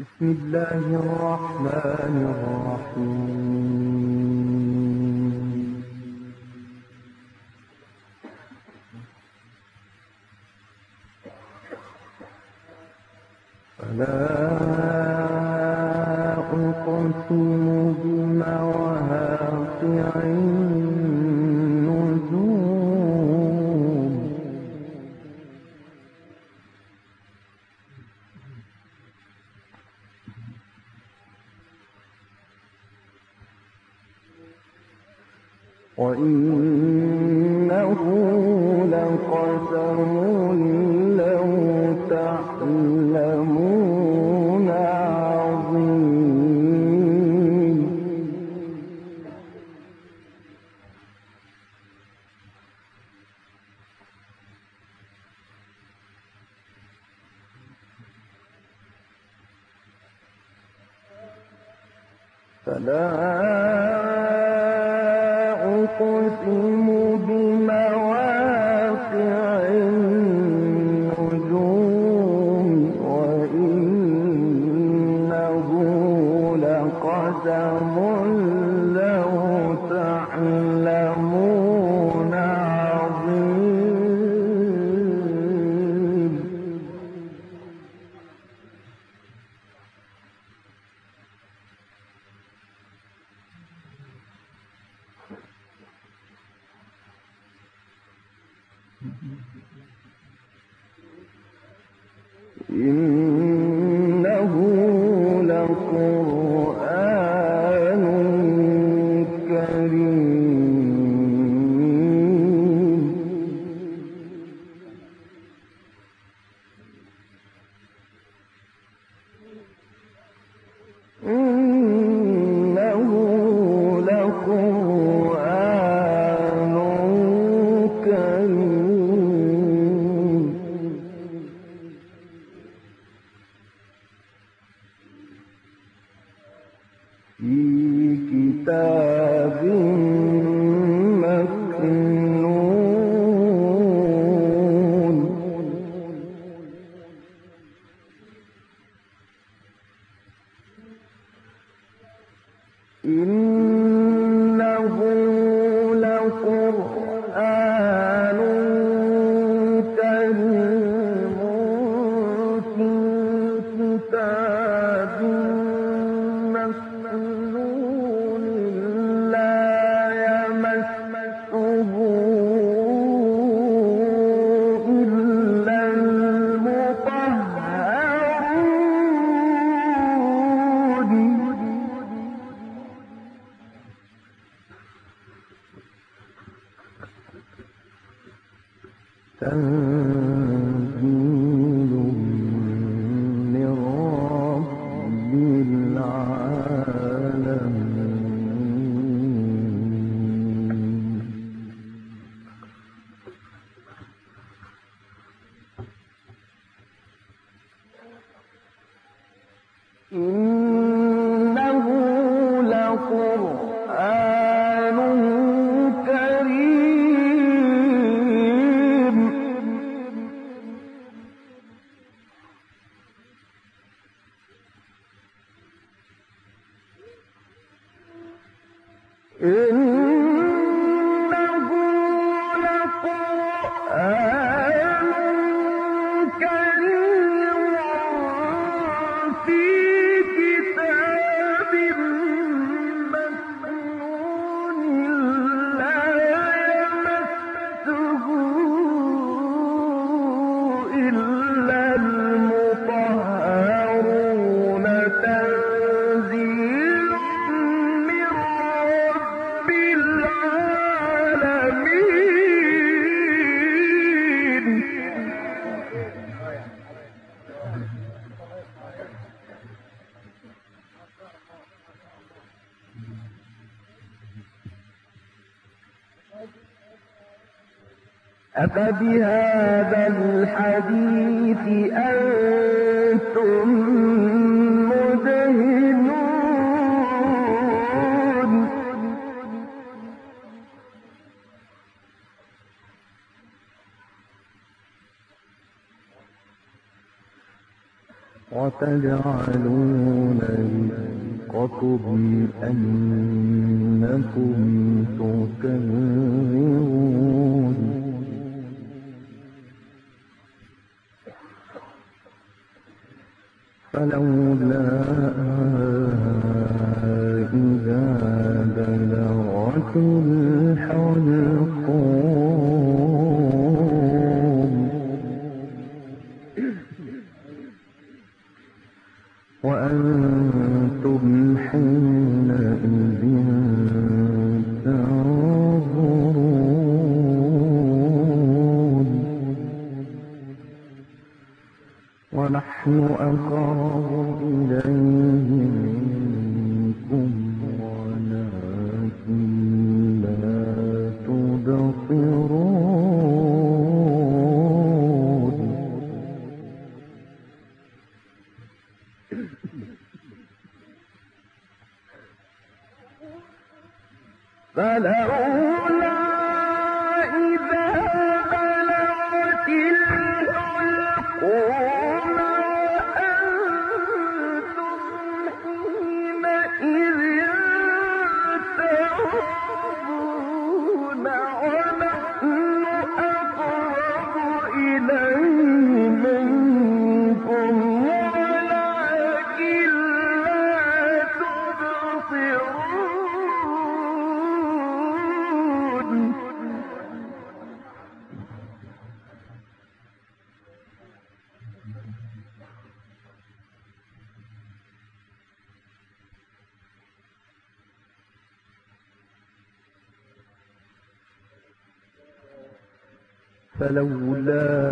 بسم الله الرحمن الرحيم. فلا وإن فلا أقسم إن in أن بهذا الحديث أنتم مدهنون. وتجعلون رزقكم أنكم تكذبون. فلولا إذا بلغت الحلقون فلولا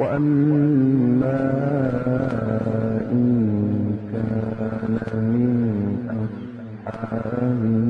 وأما إن كان من أصحاب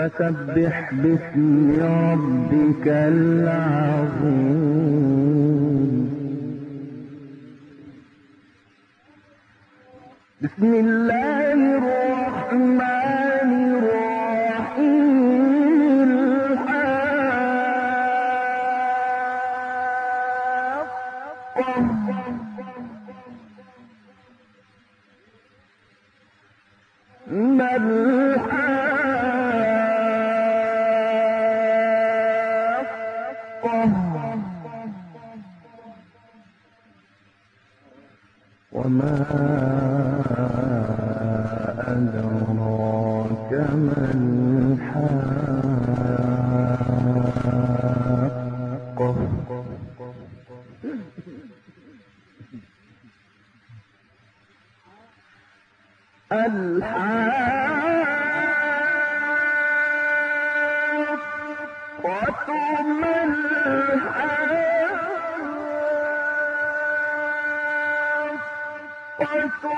فسبح باسم ربك العظيم. بسم الله الرحمن حقه وما الحاقة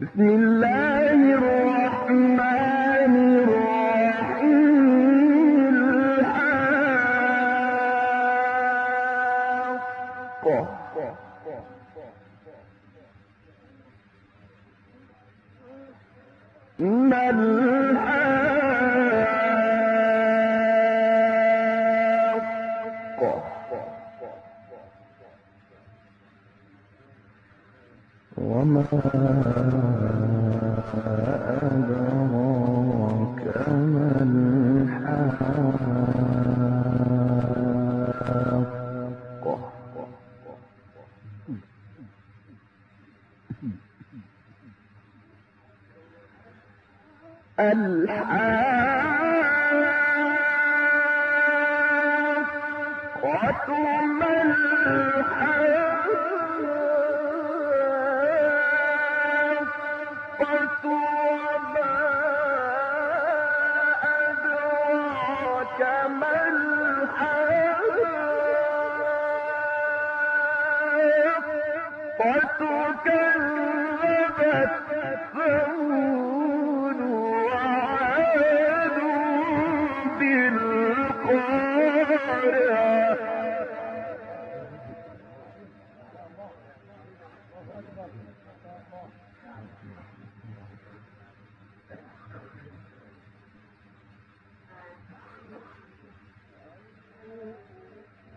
بسم الله الرحمن وما أدراك ما الحاقة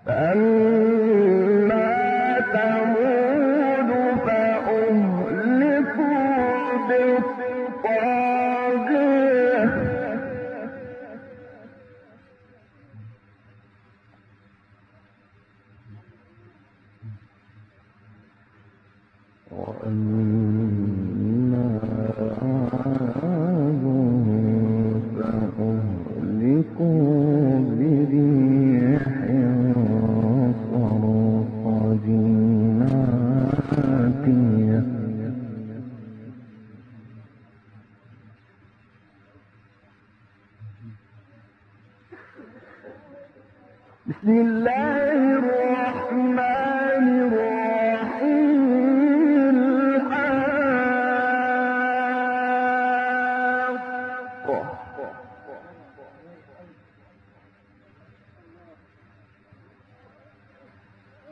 أن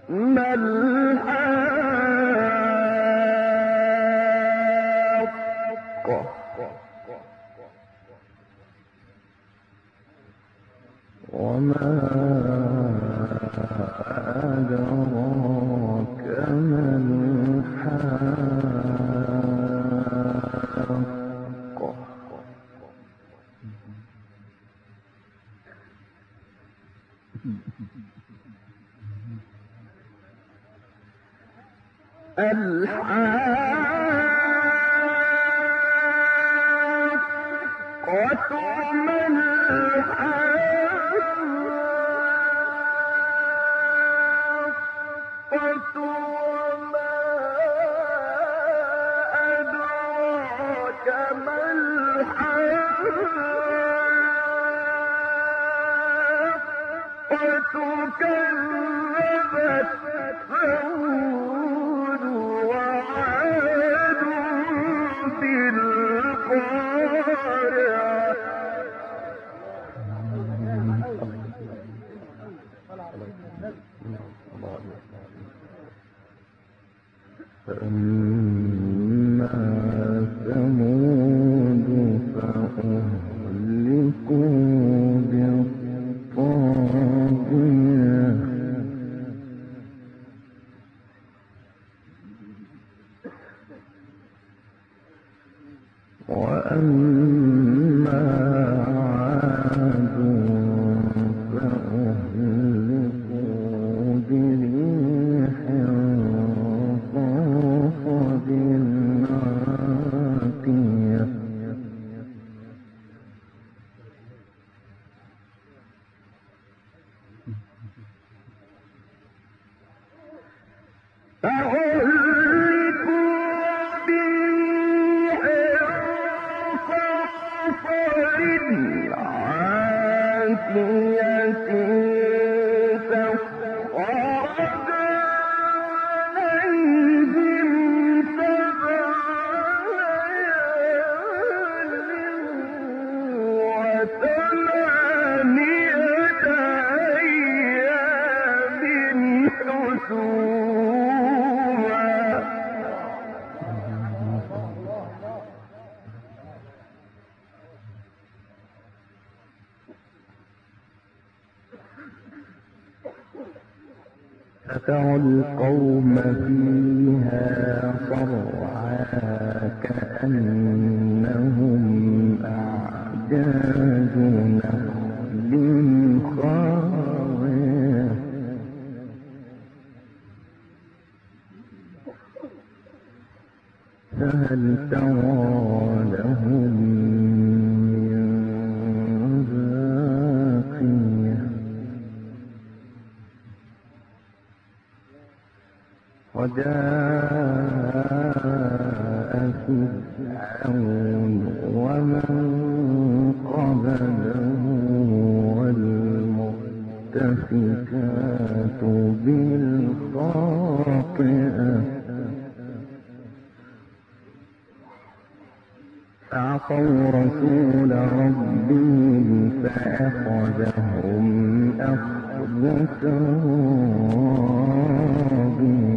ما الحال؟ الحاكم القوم فيها صرعى كأنهم أعجاز نخل خاوية. فهل ترى ومن قبله بالخاطئة. رسول ربهم فأخذهم أخذة رابية